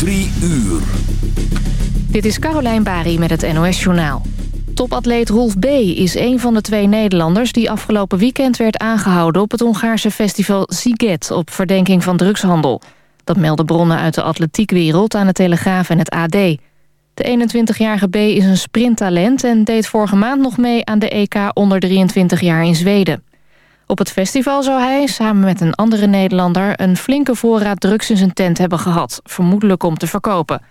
Drie uur. Dit is Carolijn Bari met het NOS Journaal. Topatleet Rolf B. is een van de twee Nederlanders... die afgelopen weekend werd aangehouden op het Hongaarse festival Ziget... op verdenking van drugshandel. Dat melden bronnen uit de atletiekwereld aan de Telegraaf en het AD. De 21-jarige B. is een sprinttalent en deed vorige maand nog mee... aan de EK onder 23 jaar in Zweden. Op het festival zou hij, samen met een andere Nederlander... een flinke voorraad drugs in zijn tent hebben gehad... vermoedelijk om te verkopen...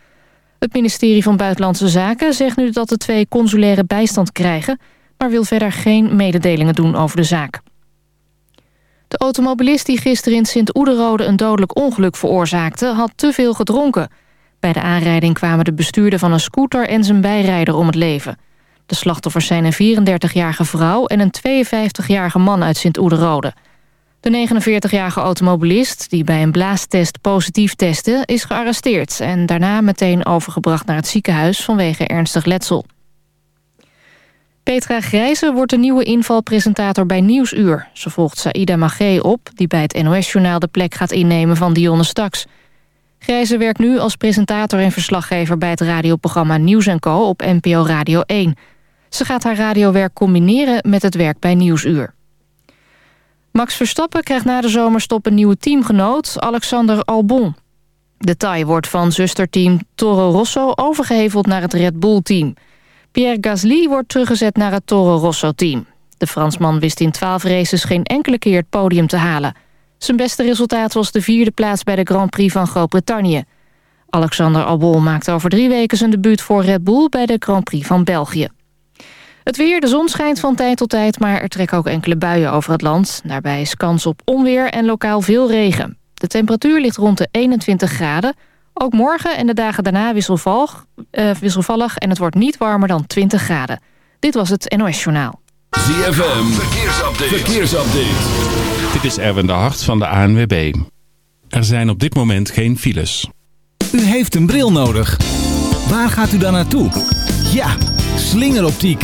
Het ministerie van Buitenlandse Zaken zegt nu dat de twee consulaire bijstand krijgen... maar wil verder geen mededelingen doen over de zaak. De automobilist die gisteren in Sint-Oederode een dodelijk ongeluk veroorzaakte... had te veel gedronken. Bij de aanrijding kwamen de bestuurder van een scooter en zijn bijrijder om het leven. De slachtoffers zijn een 34-jarige vrouw en een 52-jarige man uit Sint-Oederode... De 49-jarige automobilist, die bij een blaastest positief testte... is gearresteerd en daarna meteen overgebracht naar het ziekenhuis... vanwege ernstig letsel. Petra Grijze wordt de nieuwe invalpresentator bij Nieuwsuur. Ze volgt Saïda Magé op, die bij het NOS-journaal de plek gaat innemen van Dionne Staks. Grijze werkt nu als presentator en verslaggever bij het radioprogramma Nieuws Co. op NPO Radio 1. Ze gaat haar radiowerk combineren met het werk bij Nieuwsuur. Max Verstappen krijgt na de zomerstop een nieuwe teamgenoot, Alexander Albon. De Thai wordt van zusterteam Toro Rosso overgeheveld naar het Red Bull-team. Pierre Gasly wordt teruggezet naar het Toro Rosso-team. De Fransman wist in 12 races geen enkele keer het podium te halen. Zijn beste resultaat was de vierde plaats bij de Grand Prix van Groot-Brittannië. Alexander Albon maakte over drie weken zijn debuut voor Red Bull bij de Grand Prix van België. Het weer, de zon schijnt van tijd tot tijd, maar er trekken ook enkele buien over het land. Daarbij is kans op onweer en lokaal veel regen. De temperatuur ligt rond de 21 graden. Ook morgen en de dagen daarna wisselvallig, uh, wisselvallig en het wordt niet warmer dan 20 graden. Dit was het NOS Journaal. ZFM, verkeersupdate. verkeersupdate. Dit is Erwin de Hart van de ANWB. Er zijn op dit moment geen files. U heeft een bril nodig. Waar gaat u dan naartoe? Ja, slingeroptiek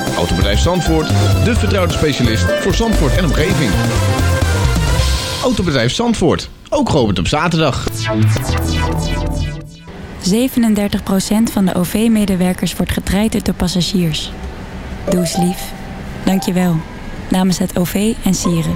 Autobedrijf Zandvoort, de vertrouwde specialist voor Zandvoort en omgeving. Autobedrijf Zandvoort, ook geopend op zaterdag. 37% van de OV-medewerkers wordt getraind door passagiers. Doe eens lief. Dank je wel. Namens het OV en Sieren.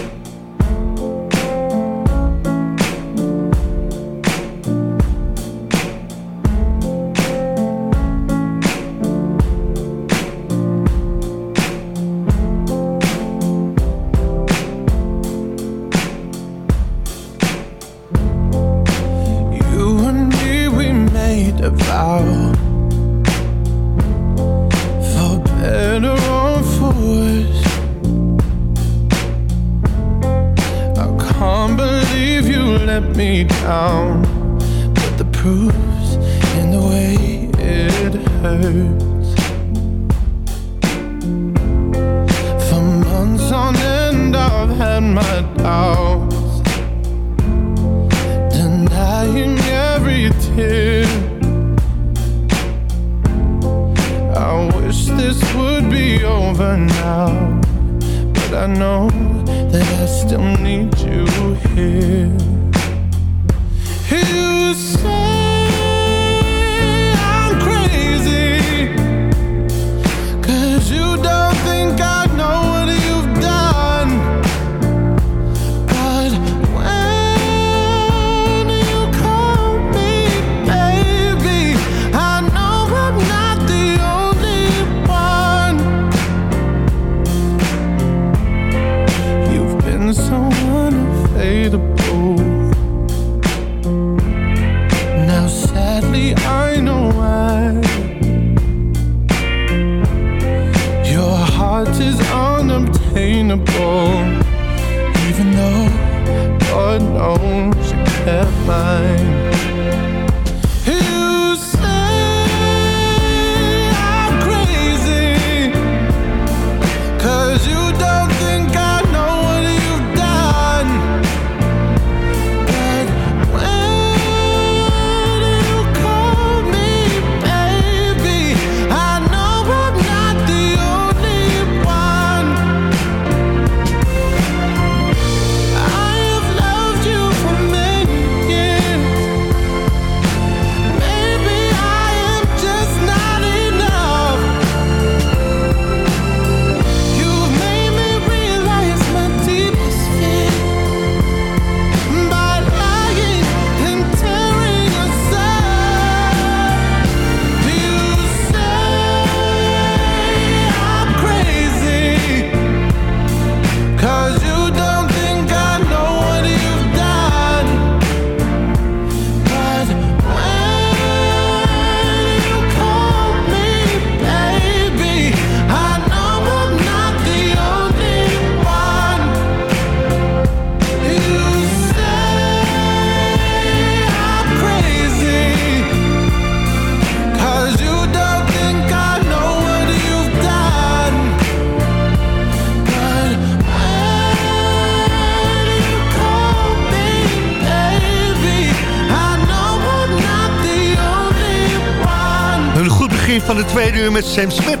Van de tweede uur met Sam Smith.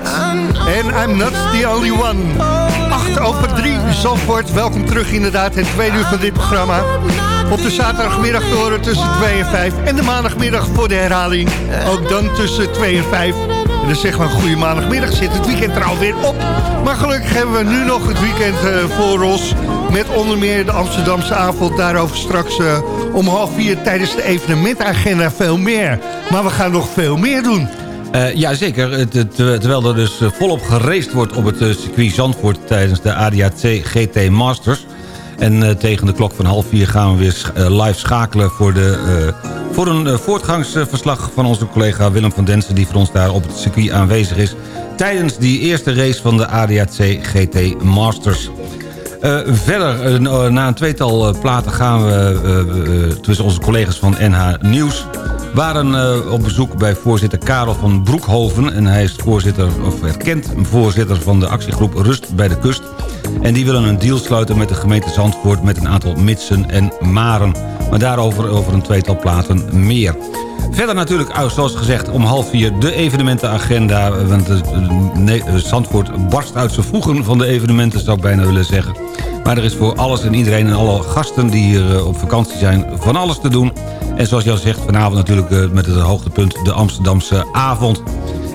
En I'm not the only one. 8 over 3, Zandvoort. Welkom terug inderdaad, het tweede uur van dit programma. Op de zaterdagmiddag tussen 2 en 5. En de maandagmiddag voor de herhaling. Ook dan tussen 2 en 5. En dan zeggen we een goede maandagmiddag. Zit het weekend er alweer op. Maar gelukkig hebben we nu nog het weekend eh, voor ons. Met onder meer de Amsterdamse avond. Daarover straks eh, om half vier tijdens de evenementagenda veel meer. Maar we gaan nog veel meer doen. Eh ja, zeker. Het- terwijl er dus eh, volop geraced wordt op het eh, circuit Zandvoort... tijdens de ADAC GT Masters. En eh, tegen de klok van half vier gaan we weer eh, live schakelen... voor, de, eh, voor een eh, voortgangsverslag van onze collega Willem van Densen... die voor ons daar op het circuit aanwezig is... tijdens die eerste race van de ADAC GT Masters. Eh, verder, eh, na een tweetal eh, platen gaan we eh, eh, tussen onze collega's van NH Nieuws... waren eh, op bezoek bij voorzitter Karel van Broekhoven... en hij is voorzitter, of erkend voorzitter van de actiegroep Rust bij de Kust. En die willen een deal sluiten met de gemeente Zandvoort... met een aantal mitsen en maren. Maar daarover over een tweetal platen meer. Verder natuurlijk, zoals gezegd, om half vier de evenementenagenda. Want eh, eh, Zandvoort barst uit zijn voegen van de evenementen, zou ik bijna willen zeggen. Maar er is voor alles en iedereen en alle gasten die hier op vakantie zijn... van alles te doen. En zoals je zegt, vanavond natuurlijk eh, met het hoogtepunt de Amsterdamse avond.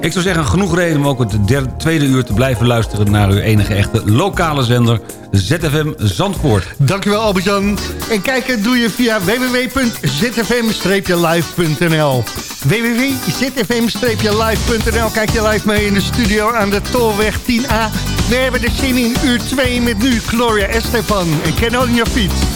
Ik zou zeggen, genoeg reden om ook het tweede uur te blijven luisteren... naar uw enige echte lokale zender, ZFM Zandvoort. Dankjewel Albert-Jan. En kijken doe je via www.zfm-live.nl www.zfm-live.nl Kijk je live mee in de studio aan de Tolweg 10A. We hebben de zin in uur 2 met nu Gloria Estefan en Ken On Your Feet.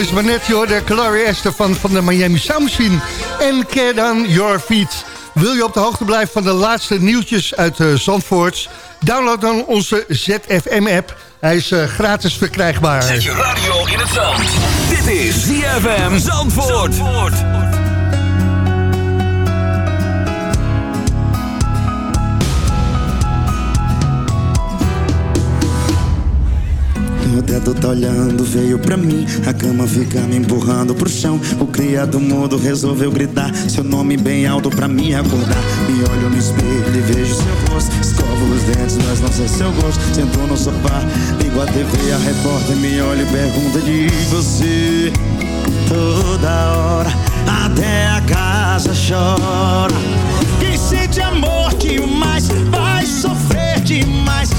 Zo is maar net, joh, de Esther van, van de Miami Machine. En Care Down Your Feet. Wil je op de hoogte blijven van de laatste nieuwtjes uit uh, Zandvoort? Download dan onze ZFM-app. Hij is uh, gratis verkrijgbaar. Zet je radio in het zand. Dit is ZFM Zandvoort. Zandvoort. O teto tá olhando, veio pra mim. A cama fica me empurrando pro chão. O criado mudo resolveu gritar seu nome bem alto pra me acordar. Me olho no espelho e vejo seu rosto. Escovo os dentes, mas não sei seu gosto. Sento no sofá, ligo a TV, a repórter me olha e pergunta de você. Toda hora, até a casa chora. Quem sente amor demais vai sofrer demais,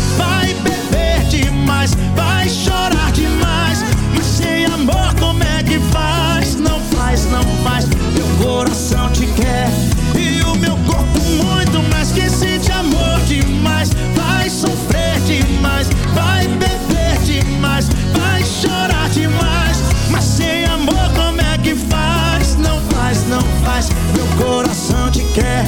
demais, vai chorar demais. Mas sem amor, como é que faz? Não faz, não faz. Meu coração te quer e o meu corpo muito mais. Quem sente amor demais vai sofrer demais, vai beber demais, vai chorar demais. Mas sem amor, como é que faz? Não faz, não faz. Meu coração te quer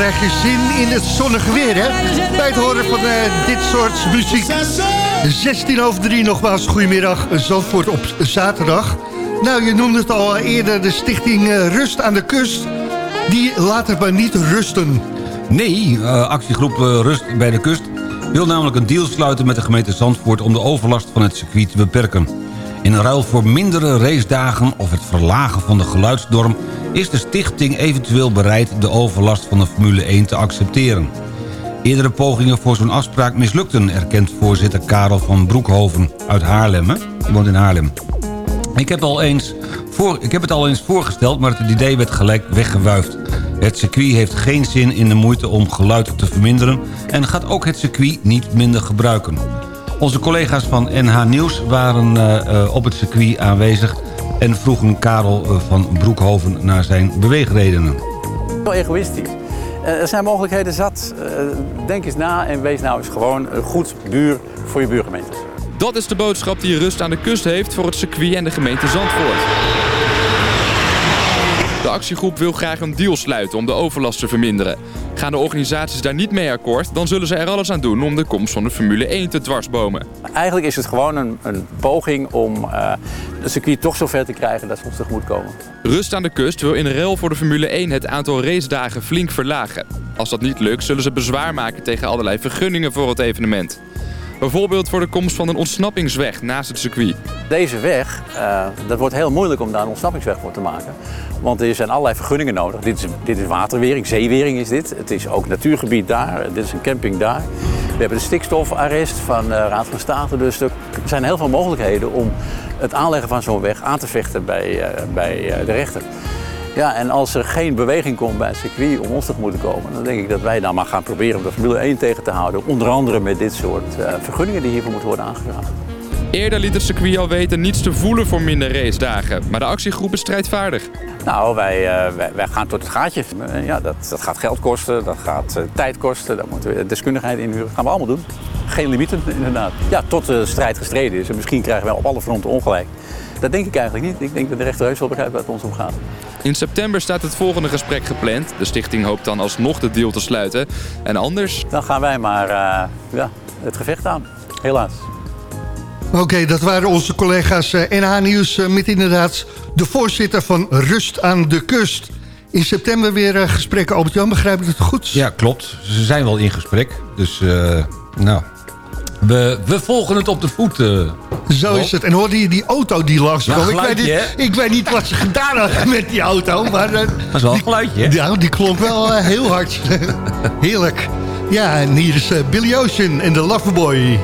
krijg je zin in het zonnige weer, hè? Bij het horen van eh, dit soort muziek. 16 over 3 nogmaals, goedemiddag. Zandvoort op zaterdag. Nou, je noemde het al eerder, de stichting eh, Rust aan de Kust. Die laat het maar niet rusten. Nee, uh, actiegroep Rust bij de Kust wil namelijk een deal sluiten met de gemeente Zandvoort... om de overlast van het circuit te beperken. In ruil voor mindere racedagen of het verlagen van de geluidsdorm... is de stichting eventueel bereid de overlast van de Formule 1 te accepteren. Eerdere pogingen voor zo'n afspraak mislukten... erkent voorzitter Karel van Broekhoven uit Haarlem. Hè? Die woont in Haarlem. Ik heb, al eens voor, ik heb het al eens voorgesteld, maar het idee werd gelijk weggewuifd. Het circuit heeft geen zin in de moeite om geluid te verminderen... en gaat ook het circuit niet minder gebruiken. Onze collega's van NH Nieuws waren uh, uh, op het circuit aanwezig... en vroegen Karel uh, van Broekhoven naar zijn beweegredenen. Wel egoïstisch. er zijn mogelijkheden zat. denk eens na en wees nou eens gewoon een goed buur voor je buurgemeentes. Dat is de boodschap die Rust aan de Kust heeft voor het circuit en de gemeente Zandvoort. De actiegroep wil graag een deal sluiten om de overlast te verminderen. Gaan de organisaties daar niet mee akkoord, dan zullen ze er alles aan doen om de komst van de Formule 1 te dwarsbomen. Eigenlijk is het gewoon een, een poging om uh, het circuit toch zover te krijgen dat ze ons tegemoet komen. Rust aan de Kust wil in ruil voor de Formule 1 het aantal racedagen flink verlagen. Als dat niet lukt, zullen ze bezwaar maken tegen allerlei vergunningen voor het evenement. Bijvoorbeeld voor de komst van een ontsnappingsweg naast het circuit. Deze weg, uh, dat wordt heel moeilijk om daar een ontsnappingsweg voor te maken. Want er zijn allerlei vergunningen nodig. Dit is, dit is waterwering, zeewering is dit. Het is ook natuurgebied daar, dit is een camping daar. We hebben de stikstofarrest van de Raad van State. Dus er zijn heel veel mogelijkheden om het aanleggen van zo'n weg aan te vechten bij, uh, bij de rechter. Ja, en als er geen beweging komt bij het circuit om ons te moeten komen, dan denk ik dat wij dan maar gaan proberen om de Formule 1 tegen te houden. Onder andere met dit soort uh, vergunningen die hiervoor moeten worden aangevraagd. Eerder liet het circuit al weten niets te voelen voor minder racedagen. Maar de actiegroep is strijdvaardig. Nou, wij, uh, wij, wij, gaan tot het gaatje. Uh, ja, dat, dat gaat geld kosten, dat gaat uh, tijd kosten. Daar moeten we deskundigheid inhuren. Dat gaan we allemaal doen. Geen limieten, inderdaad. Ja, tot de strijd gestreden is. En misschien krijgen we op alle fronten ongelijk. Dat denk ik eigenlijk niet. Ik denk dat de rechter heus wel begrijpt waar het ons om gaat. In september staat het volgende gesprek gepland. De stichting hoopt dan alsnog de deal te sluiten. En anders... Dan gaan wij maar ja, het gevecht aan. Helaas. Oké, okay, dat waren onze collega's NH Nieuws met inderdaad de voorzitter van Rust aan de Kust. In september weer gesprekken. Albert-Jan, begrijp ik het goed? Ja, klopt. Ze zijn wel in gesprek. Dus, uh, nou... We, we volgen het op de voet. Uh, Zo is het. En hoorde je die auto die langs ja, kwam? Ik, weet niet, ik weet niet wat ze gedaan hadden met die auto. Maar, uh, dat is wel een geluidje, hè? Ja, die klonk wel uh, heel hard. Heerlijk. Ja, en hier is Billy Ocean en de Loverboy.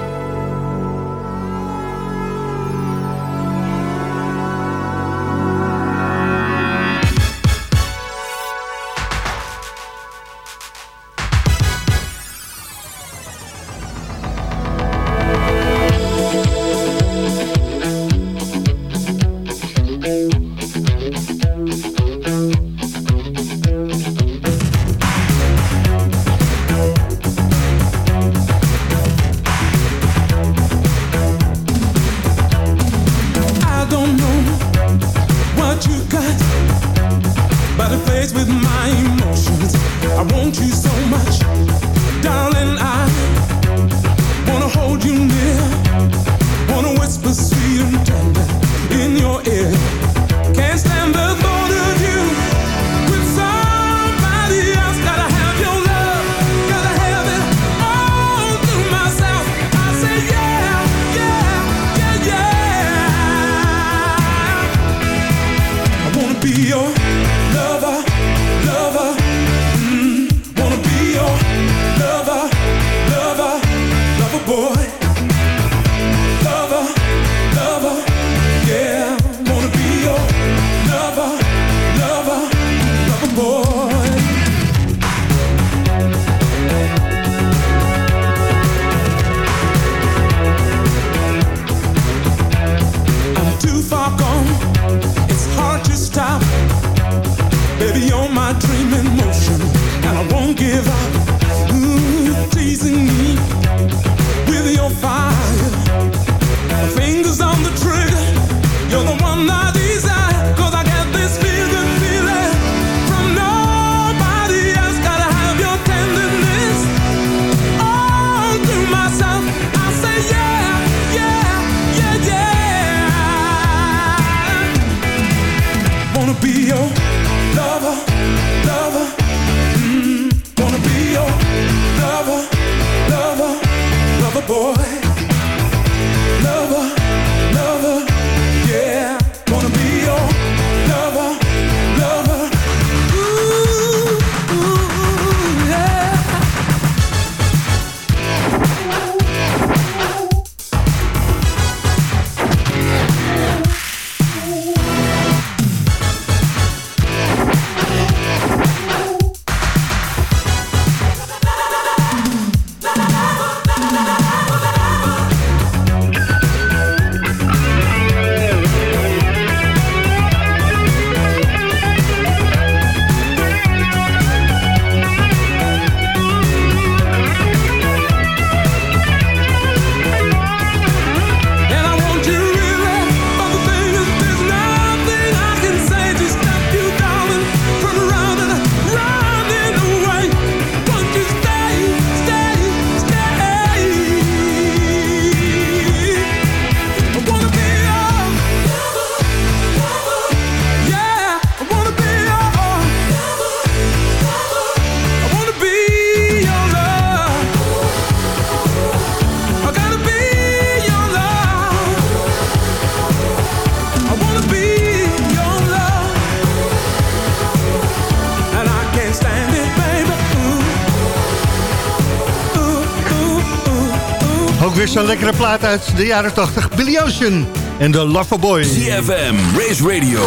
Zo'n lekkere plaat uit de jaren 80. Billy Ocean en de Loverboy. CFM, Race Radio,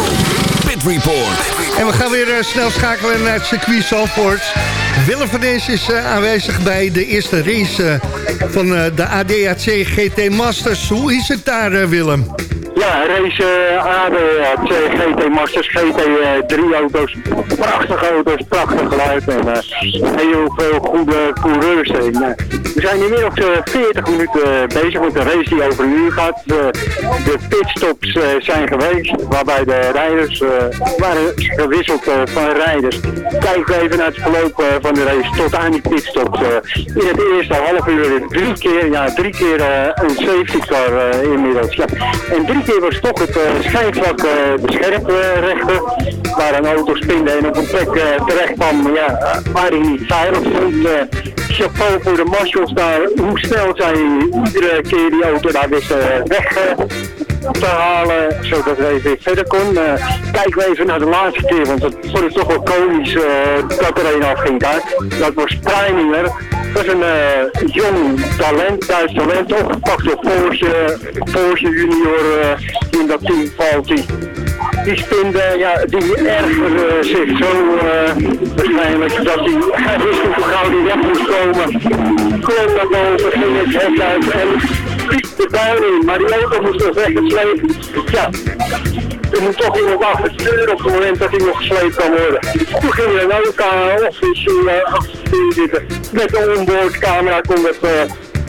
Pit Report. En we gaan weer eh, snel schakelen naar het circuit Zandvoort. Willem van Dees is eh, aanwezig bij de eerste race eh, van de ADAC GT Masters. Hoe is het daar, Willem? Ja, race uh, ADAC GT Masters, GT3 auto's. Prachtige auto's, prachtig geluid en heel veel goede coureurs. En, we zijn inmiddels 40 minuten bezig met een race die over een uur gaat. de pitstops zijn geweest, waarbij de rijders waren gewisseld van rijders. Kijken we even naar het verloop van de race tot aan die pitstops. in het eerste half uur drie keer, ja, drie keer een safety car inmiddels. Ja. En was toch het uh, schijnvlak uh, beschermd uh, rechter, waar een auto spinde en op een plek terecht kwam ja, waar hij niet veilig stond. chapeau voor de marshals daar, hoe snel zij iedere keer die auto daar wisten weg te halen, zodat hij weer verder kon. kijken we even naar de laatste keer, want het vond ik toch wel komisch dat er een afging daar. Dat was Preininger. Dat is een uh, jong talent, Duits talent, opgepakt door Porsche, Porsche junior uh, in dat team valt die. Spinde, ja, die ergerde zich zo uh, waarschijnlijk dat hij, hij wist hoe gauw die weg moest komen. Klom naar boven, ging het uit piep de tuin in, maar die auto moest nog weggesleept. Ja, er moet toch iemand sturen op het moment dat hij nog gesleept kan worden. Toen ging er een auto office uh, achter zitten. Met de onboardcamera kon het uh,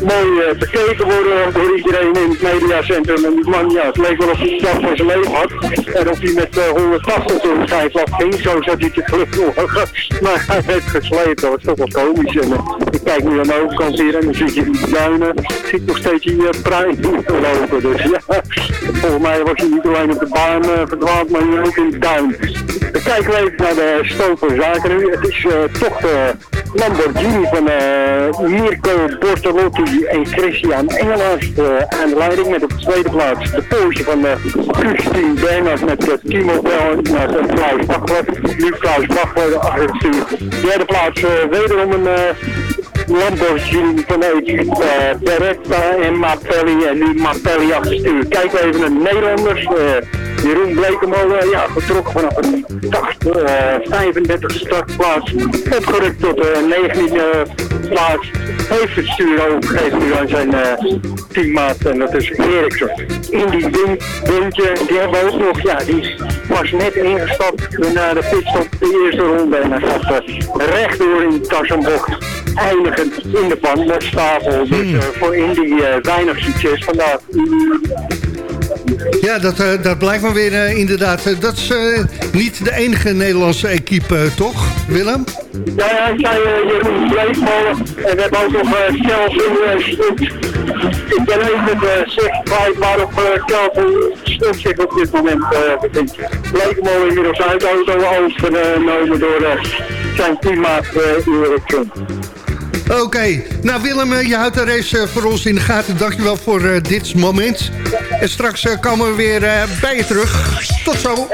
mooi uh, bekeken worden door iedereen in het mediacentrum. En die man, ja, het leek wel of hij dat van zijn leven had. En of hij met uh, 180 door de schijfvlak ging, zo zat hij te vluchten. maar hij werd gesleept, dat was toch wel komisch. En uh, ik kijk nu aan de overkant hier en dan zie je die duinen. Zie ik nog steeds die uh, pruim lopen. Dus ja, volgens mij was hij niet alleen op de baan uh, verdwaald, maar ook in de tuin. Dan kijken we even naar de van zaken nu. Het is uh, toch de Lamborghini van uh, Mirko Bortolotti en Christian Engelhard uh, aan de leiding. Met op de tweede plaats de Porsche van uh, Christine Bernhard met Timo Bernhard en Klaus Bachler. Nu Klaus Bachler achter stuur. Derde plaats wederom een Lamborghini vanuit uh, Beretta en en nu Mappelli achter het stuur. Kijken we even naar de Nederlanders. Jeroen Blekemolen, ja, vertrokken vanaf een 80, uh, 35 startplaats, opgerukt tot de 19e plaats. Heeft het stuur overgegeven nu aan zijn uh, teammaat en dat is Eriksson. In die windje, die hebben we ook nog, ja, die was net ingestapt naar de pitstop de eerste ronde en hij gaat uh, rechtdoor in Tassenbocht eindigend in de bandstapel. Dus uh, voor Indy weinig succes vandaag. Ja, dat, uh, dat blijkt maar weer uh, inderdaad. Uh, dat is niet de enige Nederlandse equipe, toch, Willem? Ja, ja, ik zei Jeroen Bleekmolen. En we hebben ook nog Kelvin Stoet. Ik ben even de zicht kwijt waarop Kelvin Stoet zich op dit moment bevindt. Bleekmolen inmiddels uit auto overgenomen door zijn teammaat Eriksson. Oké, nou Willem, je houdt de race voor ons in de gaten. Dankjewel voor uh, dit moment. En straks komen we weer bij je terug. Tot zo.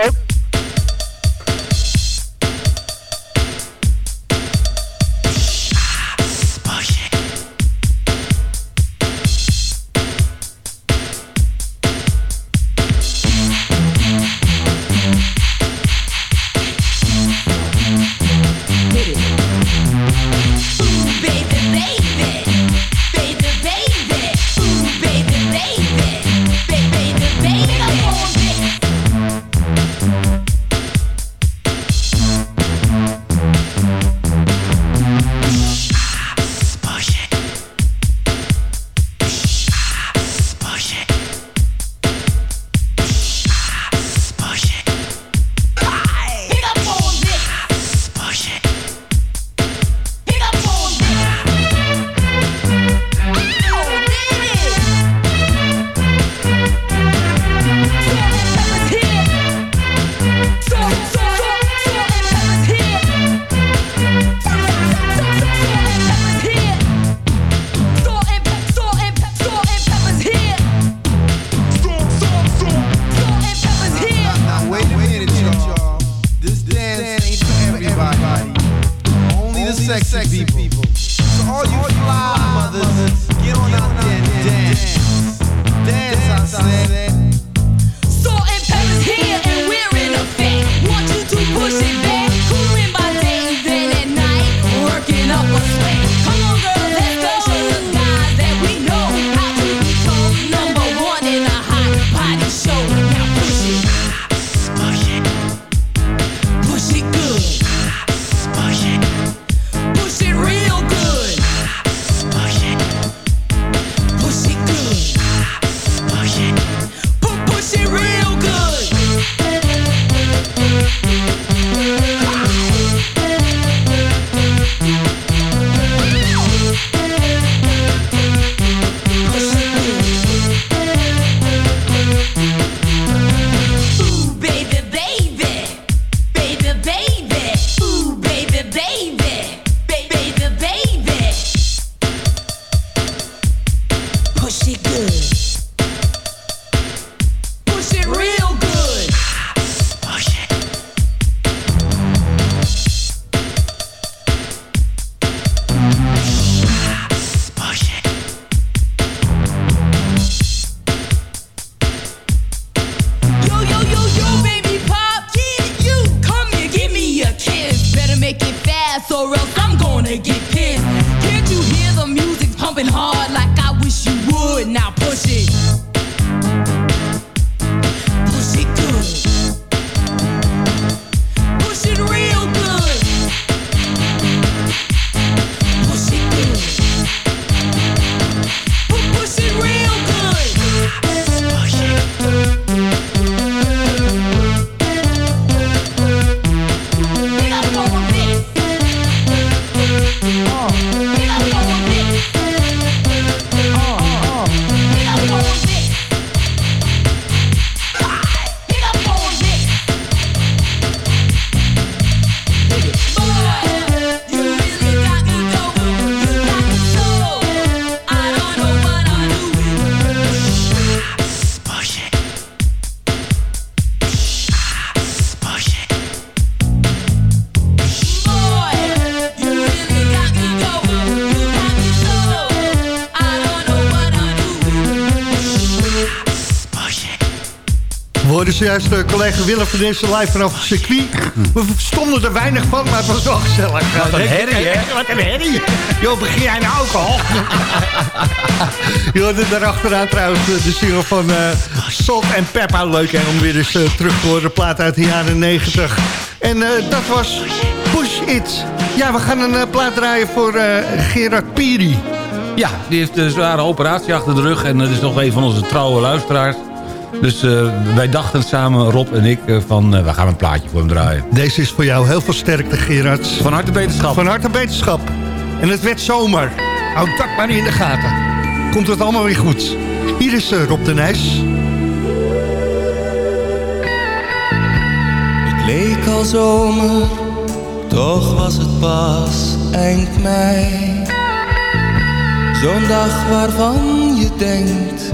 Zojuist de collega Willem van Dessen live vanaf het circuit. We stonden er weinig van, maar het was wel gezellig. Wat een herrie, hè? Wat een herrie. Jo, begin jij nou alcohol? Je hoorde daarachteraan trouwens eh, de single van uh, Salt en Pepper. Leuk hè, om weer eens uh, terug te horen. plaat uit de jaren 90. En uh, dat was Push It. Ja, we gaan een uh, plaat draaien voor uh, Gerard Piri. Ja, die heeft een zware operatie achter de rug. En dat is nog een van onze trouwe luisteraars. Dus uh, wij dachten samen, Rob en ik, uh, van uh, we gaan een plaatje voor hem draaien. Deze is voor jou heel veel sterkte, Gerard. Van harte beterschap. Van harte beterschap. En het werd zomer. Houd dat maar in de gaten. Komt het allemaal weer goed. Hier is Rob de Nijs. Het leek al zomer, toch was het pas eind mei. Zo'n dag waarvan je denkt,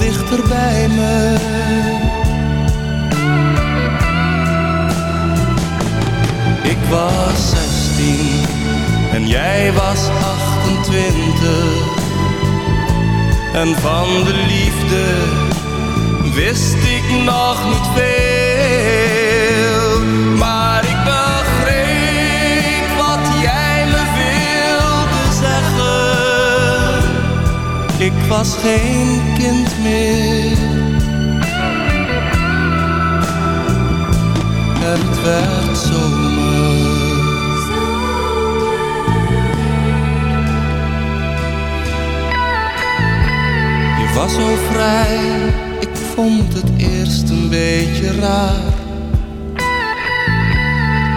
dichter bij me. Ik was zestien en jij was 28. En van de liefde wist ik nog niet veel. Was geen kind meer. Het werd zomer. was zo vrij, ik vond het eerst een beetje raar.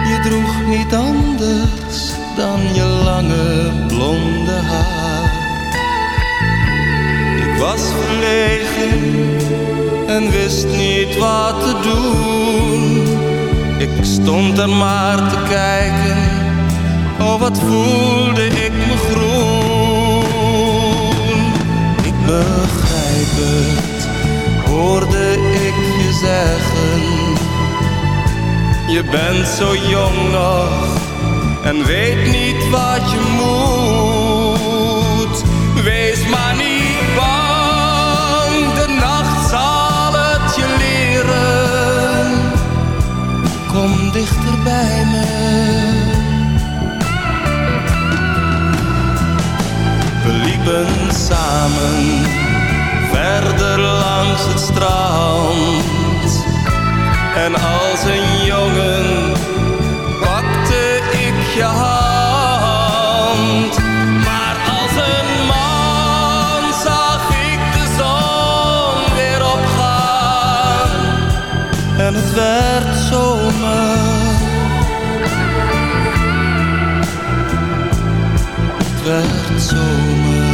Je droeg niet anders dan je lange blonde haar. Was verlegen en wist niet wat te doen. Ik stond er maar te kijken, oh wat voelde ik me groen. Ik begrijp het, hoorde ik je zeggen. Je bent zo jong nog en weet niet wat je moet. Dichter bij me. We liepen samen verder langs het strand. En als een jongen pakte ik je hand. Het werd zomer. Het werd zomer.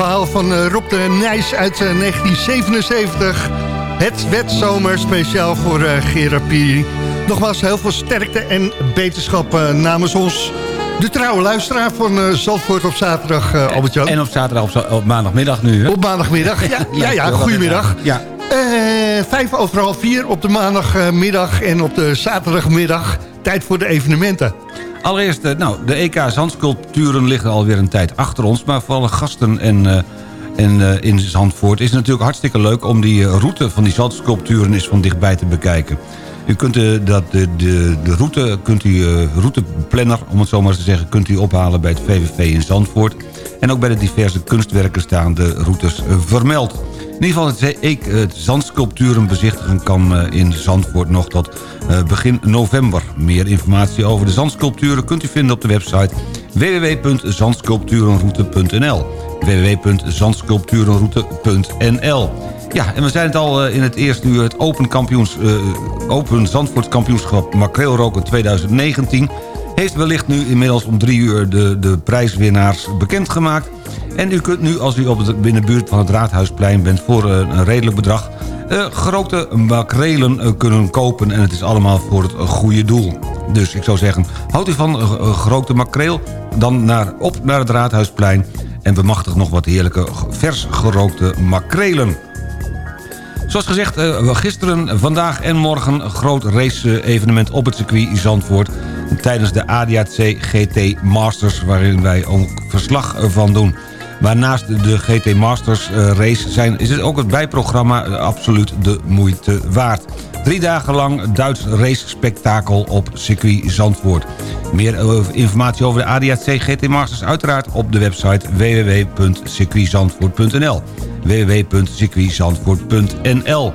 Verhaal van eh, Rob de Nijs uit eh, 1977. Het werd zomer speciaal voor eh, Gerard Piri. Nogmaals heel veel sterkte en beterschap eh, namens ons. De trouwe luisteraar van eh, Zandvoort op zaterdag, eh, Albert-Jan. En op zaterdag, op, maandagmiddag nu. Hè? Op maandagmiddag, ja, ja, ja, goedemiddag. Ja. Eh, vijf over half vier op de maandagmiddag en op de zaterdagmiddag. Tijd voor de evenementen. Allereerst, eh, nou, de EK Zandsculpturen liggen alweer een tijd achter ons... maar voor alle gasten en, eh, En eh, in Zandvoort is het natuurlijk hartstikke leuk... om die route van die zandsculpturen eens van dichtbij te bekijken. U kunt de, dat, de, de, de route, kunt u, routeplanner, om het zo maar te zeggen... kunt u ophalen bij het VVV in Zandvoort. En ook bij de diverse kunstwerken staan de routes vermeld. In ieder geval het, het zandsculpturen bezichtigen kan in Zandvoort nog tot begin november. Meer informatie over de zandsculpturen kunt u vinden op de website www.zandsculpturenroute.nl www.zandsculpturenroute.nl Ja, en we zijn het al in het eerste uur... het Open, kampioens, open Zandvoort kampioenschap Makreelroken 2019... heeft wellicht nu inmiddels om drie uur de, de prijswinnaars bekendgemaakt. En u kunt nu, als u op de binnenbuurt van het Raadhuisplein bent... voor een redelijk bedrag uh, gerookte makrelen uh, kunnen kopen. En het is allemaal voor het goede doel. Dus ik zou zeggen, houdt u van gerookte makreel... dan naar, op naar het Raadhuisplein... en bemachtig nog wat heerlijke vers gerookte makrelen. Zoals gezegd, gisteren, vandaag en morgen... groot race-evenement op het circuit Zandvoort... tijdens de ADAC GT Masters... waarin wij ook verslag van doen... Maar naast de GT Masters eh, race zijn, is het ook het bijprogramma eh, absoluut de moeite waard. Drie dagen lang Duits race-spektakel op circuit Zandvoort. Meer eh, informatie over de ADAC GT Masters uiteraard op de website www.circuitzandvoort.nl www.circuitzandvoort.nl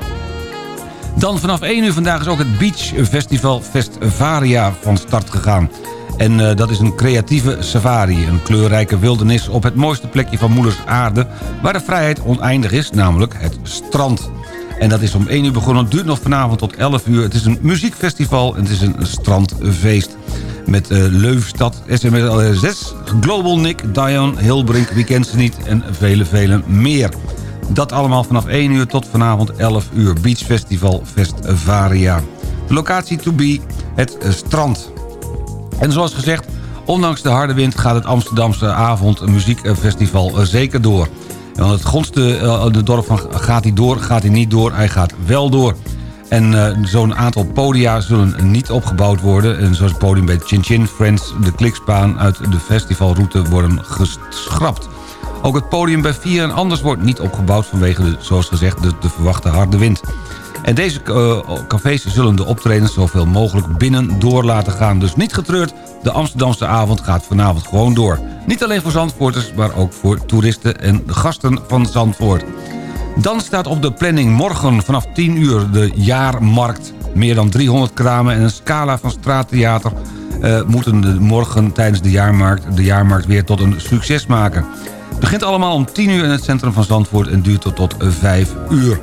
Dan vanaf 1 uur vandaag is ook het Beach Festival Festvaria van start gegaan. En uh, dat is een creatieve safari. Een kleurrijke wildernis op het mooiste plekje van moeders aarde... waar de vrijheid oneindig is, namelijk het strand. En dat is om 1 uur begonnen. Het duurt nog vanavond tot 11 uur. Het is een muziekfestival en het is een strandfeest. Met uh, Leuvenstad, SMS 6, Global Nick, Diane, Hilbrink, wie kent ze niet... en vele, vele meer. Dat allemaal vanaf 1 uur tot vanavond 11 uur. Beach Festival Festvaria. De locatie to be, het strand. En zoals gezegd, ondanks de harde wind gaat het Amsterdamse avond muziekfestival eh, zeker door. Want het grondste uh, de dorp van gaat hij door, gaat hij niet door, hij gaat wel door. En uh, zo'n aantal podia zullen niet opgebouwd worden. En zoals het podium bij Chin Chin Friends, de klikspaan uit de festivalroute worden geschrapt. Ook het podium bij Vier en Anders wordt niet opgebouwd vanwege, de, zoals gezegd, de, de verwachte harde wind. En deze uh, cafés zullen de optredens zoveel mogelijk binnen door laten gaan. Dus niet getreurd, de Amsterdamse avond gaat vanavond gewoon door. Niet alleen voor Zandvoorters, maar ook voor toeristen en gasten van Zandvoort. Dan staat op de planning morgen vanaf 10 uur de jaarmarkt. Meer dan 300 kramen en een scala van straattheater... Uh, moeten de morgen tijdens de jaarmarkt, de jaarmarkt weer tot een succes maken. Het begint allemaal om 10 uur in het centrum van Zandvoort en duurt tot, tot 5 uur.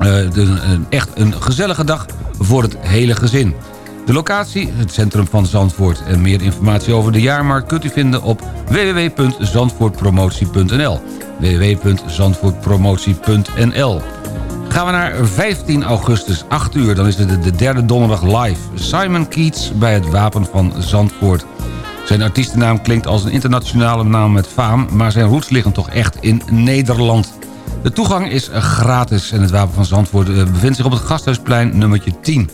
Uh, de, een, echt een gezellige dag voor het hele gezin. De locatie, het centrum van Zandvoort. En meer informatie over de jaarmarkt kunt u vinden op www.zandvoortpromotie.nl www.zandvoortpromotie.nl Gaan we naar 15 augustus, 8 uur. Dan is het de derde donderdag live. Simon Keats bij het Wapen van Zandvoort. Zijn artiestennaam klinkt als een internationale naam met faam... maar zijn roots liggen toch echt in Nederland. De toegang is gratis en het Wapen van Zandvoort eh, bevindt zich op het Gasthuisplein nummertje 10.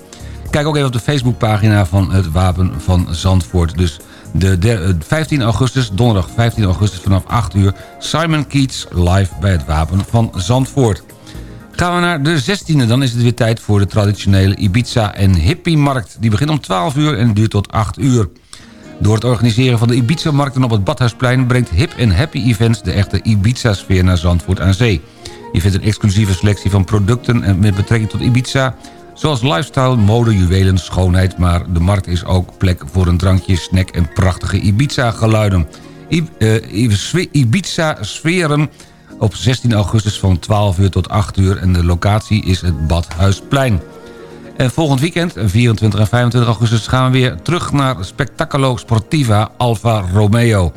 Kijk ook even op de Facebookpagina van het Wapen van Zandvoort. Dus de, 15 augustus, donderdag 15 augustus vanaf 8 uur... Simon Keats live bij het Wapen van Zandvoort. Gaan we naar de 16e, dan is het weer tijd voor de traditionele Ibiza en Hippie-markt. Die begint om 12 uur en duurt tot 8 uur. Door het organiseren van de Ibiza-markten op het Badhuisplein... brengt Hip en Happy Events de echte Ibiza-sfeer naar Zandvoort aan zee. Je vindt een exclusieve selectie van producten met betrekking tot Ibiza... zoals lifestyle, mode, juwelen, schoonheid... maar de markt is ook plek voor een drankje, snack en prachtige Ibiza-geluiden. Uh, Ibiza-sferen op 16 augustus van 12 uur tot 8 uur... en de locatie is het Badhuisplein. En volgend weekend, 24 en 25 augustus... gaan we weer terug naar Spectaculo Sportiva Alfa Romeo.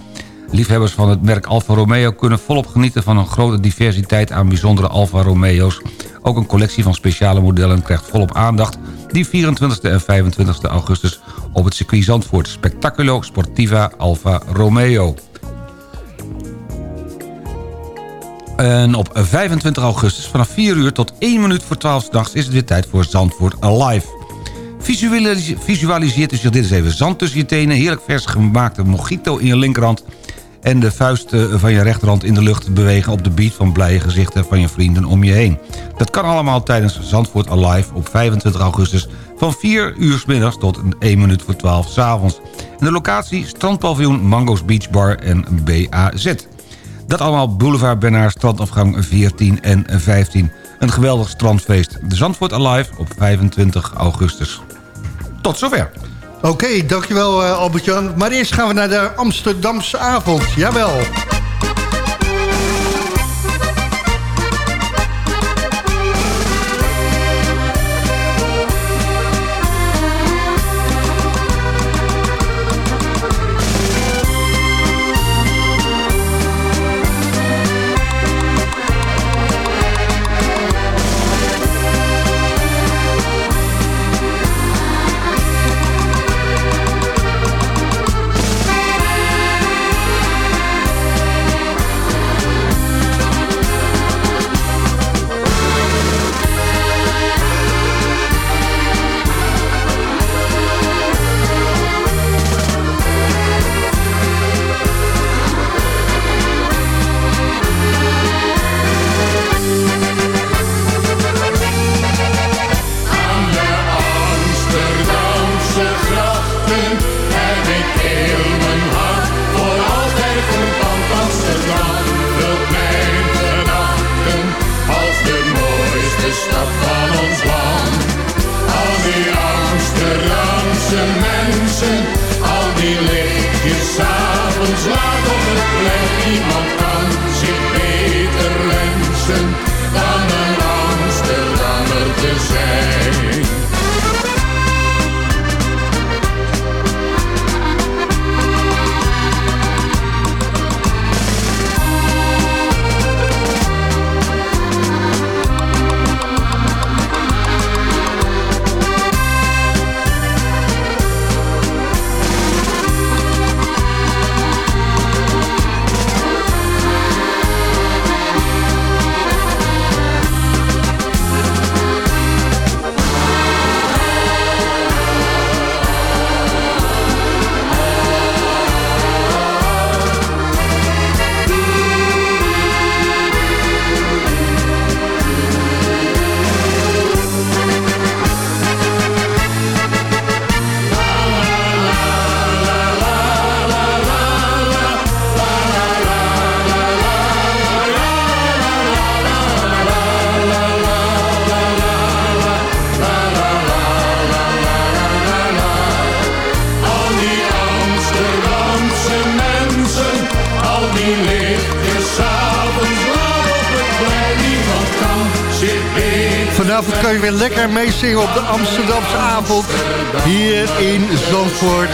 Liefhebbers van het merk Alfa Romeo kunnen volop genieten van een grote diversiteit aan bijzondere Alfa Romeo's. Ook een collectie van speciale modellen krijgt volop aandacht die 24 en 25 augustus op het circuit Zandvoort. Spectaculo Sportiva Alfa Romeo. En op 25 augustus vanaf 4 uur tot 1 minuut voor 12 nachts is het weer tijd voor Zandvoort Alive. Visualiseert u zich dit eens even. Zand tussen je tenen, heerlijk vers gemaakte mojito in je linkerhand en de vuisten van je rechterhand in de lucht bewegen... op de beat van blije gezichten van je vrienden om je heen. Dat kan allemaal tijdens Zandvoort Alive op 25 augustus... van 4 uur 's middags tot 1 minuut voor 12 s avonds. En de locatie strandpaviljoen Mango's Beach Bar en BAZ. Dat allemaal Boulevard Benaar, strandafgang 14 en 15. Een geweldig strandfeest. De Zandvoort Alive op 25 augustus. Tot zover. Oké, dankjewel uh, Albert-Jan. Maar eerst gaan we naar de Amsterdamse avond. Jawel. Vanavond meezingen op de Amsterdamse avond. Hier in Zandvoort.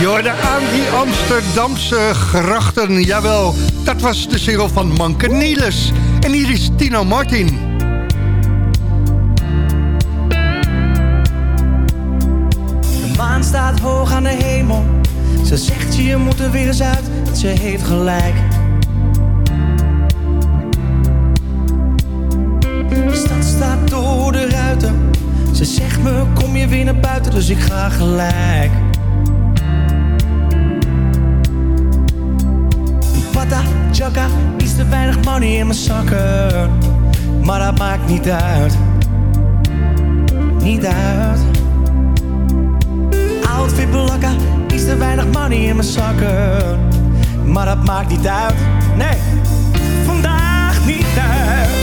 Je aan die Amsterdamse grachten. Jawel, dat was de single van Manke Niels. En hier is Tino Martin. De maan staat hoog aan de hemel. Ze zegt je moet er weer eens uit. Ze heeft gelijk. Ze zegt me, kom je weer naar buiten, dus ik ga gelijk. Pata, chaka, iets te weinig money in mijn zakken. Maar dat maakt niet uit. Niet uit. Outfit belakka, iets te weinig money in mijn zakken. Maar dat maakt niet uit. Nee, vandaag niet uit.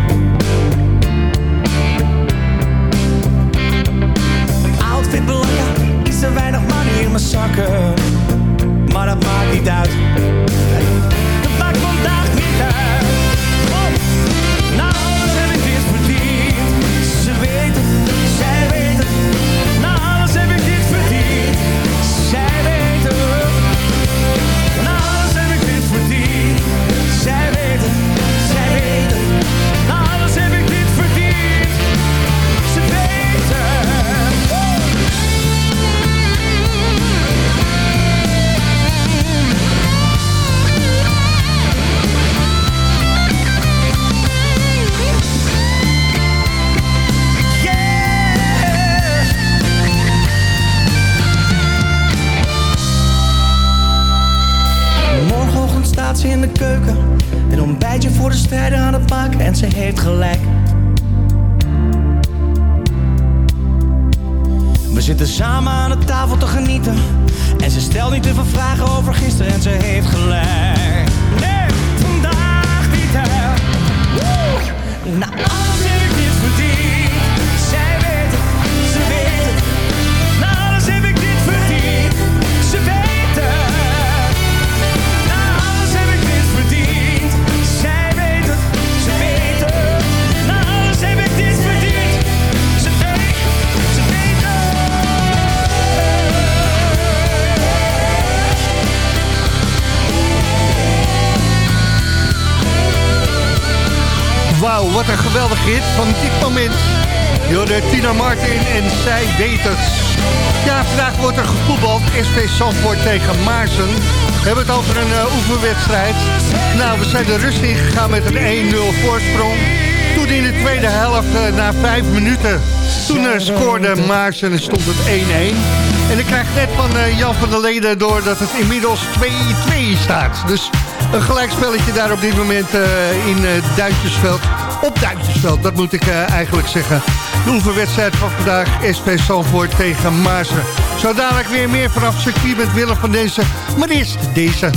sucker. We hebben het over een eh, oefenwedstrijd. Nou, we zijn de rust ingegaan met een 1-0 voorsprong. Toen in de tweede helft, eh, na vijf minuten, toen scoorde Maars en stond het 1-1. En ik krijg net van eh, Jan van der Leden door dat het inmiddels 2-2 staat. Dus een gelijkspelletje daar op dit moment in Duitsersveld op Duintjesveld. Dat moet ik eh, eigenlijk zeggen. De wedstrijd van vandaag, SP Salvoort tegen Maarsen. Zo dadelijk weer meer vanaf circuit met Willem van deze. Maar eerst deze.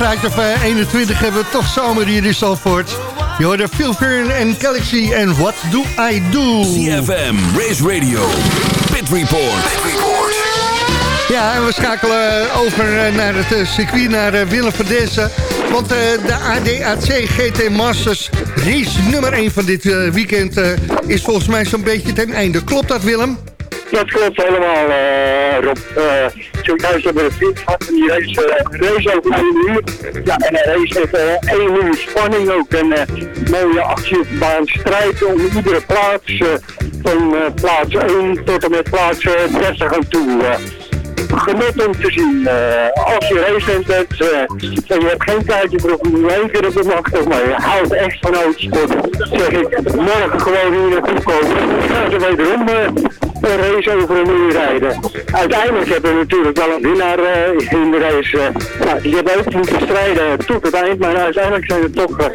Graadje of eh, 21 hebben we toch zomer hier in Zandvoort. Je hoorde Phil Fern en Galaxy en What Do I Do? CFM, Race Radio, Pit Report. Ja, en we schakelen over eh, naar het eh, circuit, naar eh, Willem van Dessen. Want eh, de ADAC GT Masters race nummer 1 van dit eh, weekend eh, is volgens mij zo'n beetje ten einde. Klopt dat, Willem? Dat klopt helemaal, eh, Rob. Uh, zojuist hebben we het fiets gehad die race, eh, race over. Ja, en een race met eh, één uur spanning ook. En eh, mooie actie op de baan. Strijd om iedere plaats. eh, van eh, plaats 1 tot en met plaats eh, 30 aan toe. eh. genot om te zien. Eh, als je race bent eh, en je hebt geen tijdje voor om keer op de macht, maar je houdt echt van autosport, zeg ik, morgen gewoon hier naartoe komen. Gaan ze wederom eh, een race over een uur rijden. Uiteindelijk hebben we natuurlijk wel een winnaar eh, in de race. eh. nou, die hebben ook moeten strijden tot het eind, maar uiteindelijk zijn het toch eh,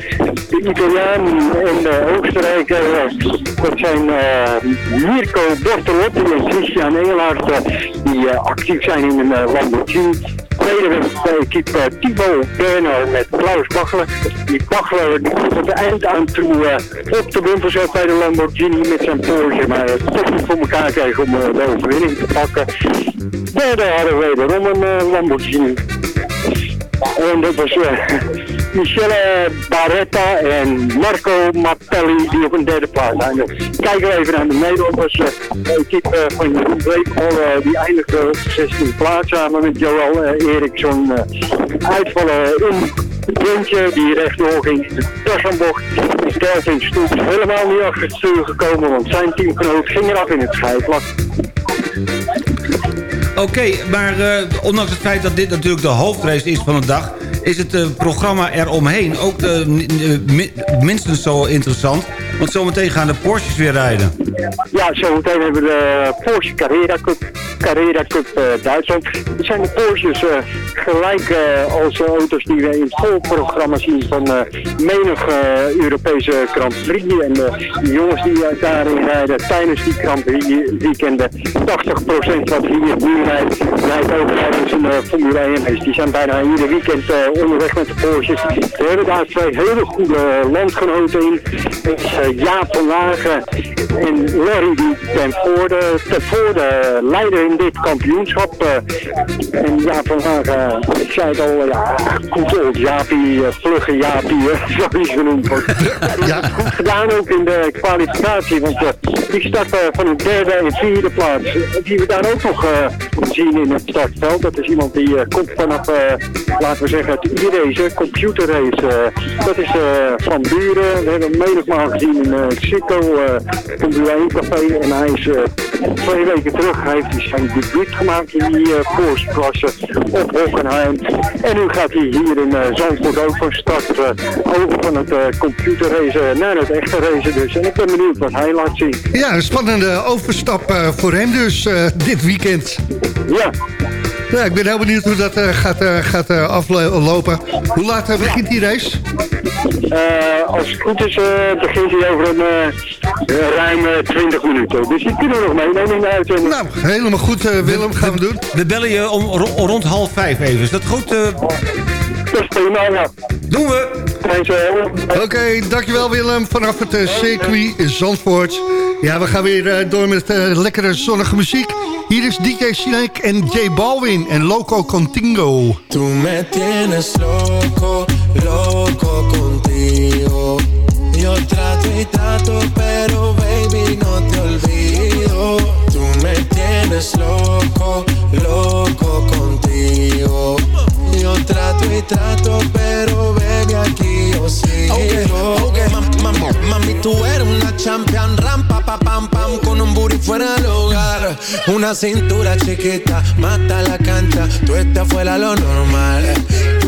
de Italiaan en de Oostenrijker. dat zijn Mirko Bortolotti en Christian Engelhard, eh, die actief zijn in een Lamborghini. Tweede de equipe uh, Thibaut Bernard met Klaus Bachler. Die Bachler op het eind aan toe uh, op de bumper zat bij de Lamborghini met zijn Porsche. Maar uh, toch niet voor elkaar kreeg om uh, de overwinning te pakken. Derde hadden we wederom een Lamborghini. En dat was Michele Barretta en Marco Mappelli die op een derde plaats zijn. Kijken we even naar de Nederlanders. De equipe van Jeroen Breekbal uh, die eindigde op de 16e plaats samen met Joel uh, Eriksson. Uh, uitvallen in het puntje die rechtdoor ging in de Tassenbocht. Is Delvin Stoep helemaal niet achter het stuur gekomen, want zijn teamgenoot ging eraf in het schijfvlak. Oké, maar ondanks het feit dat dit natuurlijk de hoofdrace is van de dag... is het uh, programma eromheen ook uh, mi minstens zo interessant. Want zometeen gaan de Porsches weer rijden. Ja, zometeen hebben we de Porsche Carrera Cup, Carrera Cup Duitsland. Het zijn de Porsches gelijk als auto's die we in het volprogramma zien van menig Europese Grand Prix. En de jongens die daarin rijden tijdens die Grand weekenden, 80% wat hier nu rijdt, rijdt ook tijdens een Formule 1 race. Die zijn bijna ieder weekend onderweg met de Porsches. We hebben daar twee hele goede landgenoten in. Jaap van Wagen en Larry die ten voorde, ten voorde leider in dit kampioenschap. Uh, en Jaap van Wagen, ik zei het al, ja, goed old Jaapie, uh, vlugge Jaapie, zo is genoemd wordt. ja. Goed gedaan ook in de kwalificatie, want die start van een derde en vierde plaats, die we daar ook nog zien in het startveld. Dat is iemand die komt vanaf, laten we zeggen, het e-race, computerrace. dat is van Buren, we hebben hem menigmaal gezien in uh, Chico, uh, Formule 1 café. En hij is uh, twee weken terug, heeft hij zijn debuut gemaakt in die uh, Porsche-klasse op Hockenheim. En nu gaat hij hier in uh, Zandvoort ook van start over van het computerracen naar het echte racen dus. En ik ben benieuwd wat hij laat zien. Ja, een spannende overstap voor hem dus dit weekend. Ja. Ja, ik ben heel benieuwd hoe dat uh, gaat, uh, gaat uh, aflopen. Hoe laat begint die race? als het goed is begint hij over een ruim 20 minuten. Dus die kunnen we nog meenemen in de uitzending. Nou, helemaal goed Willem, gaan we doen. We bellen je om rond half vijf even. Is dat goed? Dat is prima, ja. Doen we. Oké, okay, dankjewel Willem vanaf het circuit Zandvoort. Ja, we gaan weer door met lekkere zonnige muziek. Hier is DJ Snake en J Balwin en Loco Contingo. Tu me tienes loco, loco contigo. Yo trato y trato, pero Una cintura chiquita, mata la cancha, tú estás fuera lo normal.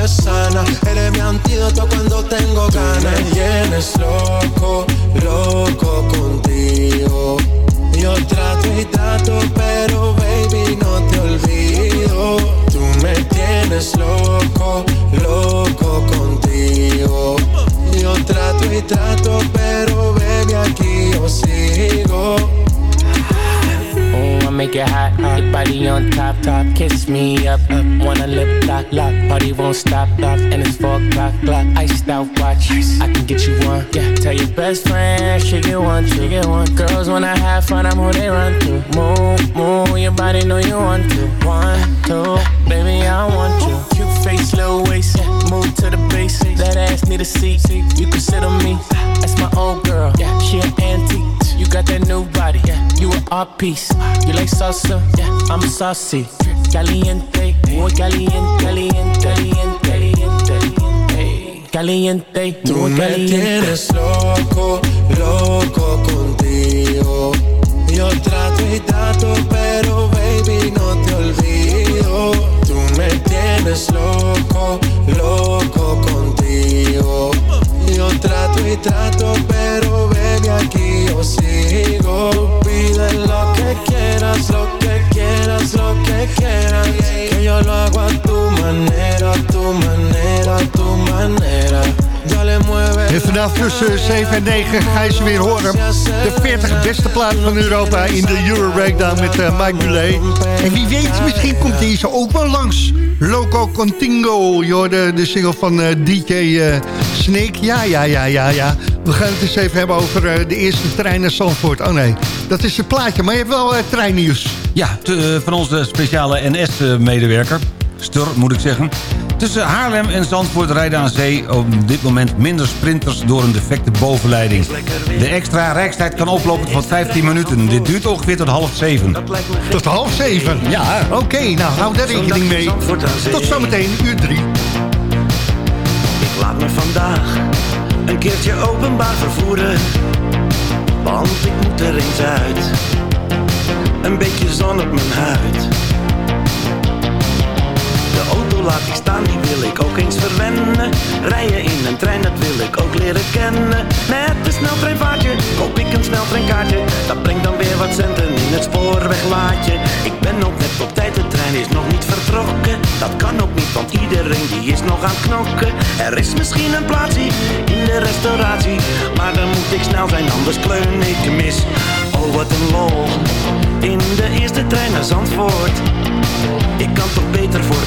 me sana. Eres mi antídoto cuando tengo ganas. Me tienes loco, loco contigo. Yo trato y trato, pero baby no te olvido. Tú me tienes loco, loco contigo. Yo trato y trato, pero baby aquí yo sigo. Ooh, I make it hot, hot body on top, top. Kiss me up, up. Wanna lip lock, lock. Party won't stop, stop. And it's four o'clock, clock. Iced out watch. I can get you one. Yeah, tell your best friend she get one, she get one. Girls wanna have fun, I'm who they run to. Move, move, your body know you want to. One, two, baby I want you. Cute face, little waist. Move to the basics. That ass need a seat. You can sit on me. That's my old girl. Yeah, she an antique. You got that new body. Yeah, you an art piece. You like salsa? Yeah, I'm saucy. Caliente, muy caliente, caliente, caliente, caliente, caliente, Tú muy me tienes loco, loco contigo. Yo trato y trato, pero baby no te olvido. Tú me tienes loco, loco contigo. Yo trato y trato, pero baby aquí yo sigo. Pide lo que quieras, lo que quieras, lo que quieras. Que yo lo hago a tu manera, a tu manera, a tu manera. En vanaf tussen 7 en 9 ga je ze weer horen. De 40 beste plaat van Europa in de Euro Breakdown met eh, Mike. En wie weet, misschien komt deze ook wel langs. Loco Contingo, je hoorde de single van eh, DJ eh, Snake. Ja, ja, ja, ja, ja. We gaan het eens even hebben over de eerste trein naar Zandvoort. Oh nee, dat is het plaatje. Maar je hebt wel treinnieuws. Ja, te- van onze speciale NS-medewerker. Stur, moet ik zeggen. Tussen Haarlem en Zandvoort rijden aan zee op dit moment minder sprinters door een defecte bovenleiding. De extra rijkstijd kan oplopen tot 15 minuten. Dit duurt ongeveer tot half zeven. Tot half zeven? Ja. Oké, nou hou daar rekening mee. Tot zometeen, uur drie. Ik laat me vandaag een keertje openbaar vervoeren. Want ik moet er eens uit. Een beetje zon op mijn huid. Laat ik staan, die wil ik ook eens verwennen. Rijden in een trein, dat wil ik ook leren kennen. Met een sneltreinvaartje koop ik een sneltreinkaartje. Dat brengt dan weer wat centen in het spoorweglaadje. Ik ben ook net op tijd, de trein is nog niet vertrokken. Dat kan ook niet, want iedereen die is nog aan het knokken. Er is misschien een plaatsje in de restauratie. Maar dan moet ik snel zijn, anders kleun ik mis. Oh, wat een lol. In de eerste trein naar Zandvoort.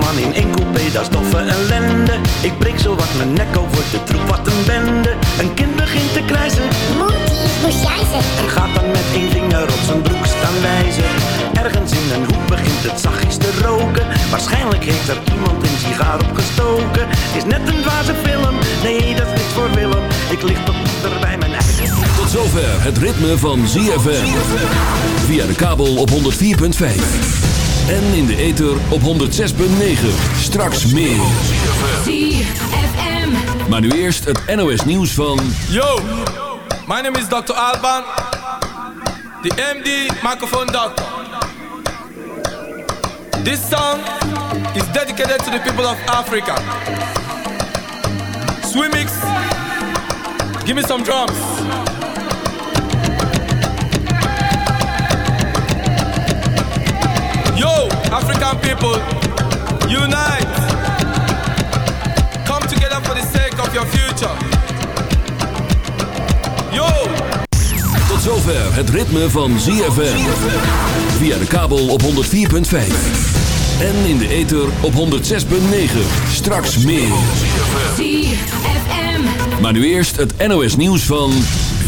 man in één coupé, dat is toffe ellende. Ik breek zo wat mijn nek over de troep, wat een bende. Een kind begint te krijzen. En gaat dan met één vinger op zijn broek staan wijzen. Ergens in een hoek begint het zachtjes te roken. Waarschijnlijk heeft er iemand een sigaar opgestoken. Is net een dwaze film, nee dat is niks voor Willem. Ik lig toch liever bij mijn eigen Tot zover het ritme van ZFM. Via de kabel op 104.5. En in de ether op 106.9. Straks meer. ZFM. Maar nu eerst het NOS nieuws van... Yo, my name is Dr. Alban, the MD microphone doctor. This song is dedicated to the people of Africa. Swimix, give me some drums. African people, unite. Come together for the sake of your future. Yo! Tot zover het ritme van ZFM. Via de kabel op 104.5. En in de ether op 106.9. Straks meer. ZFM. Maar nu eerst het NOS nieuws van...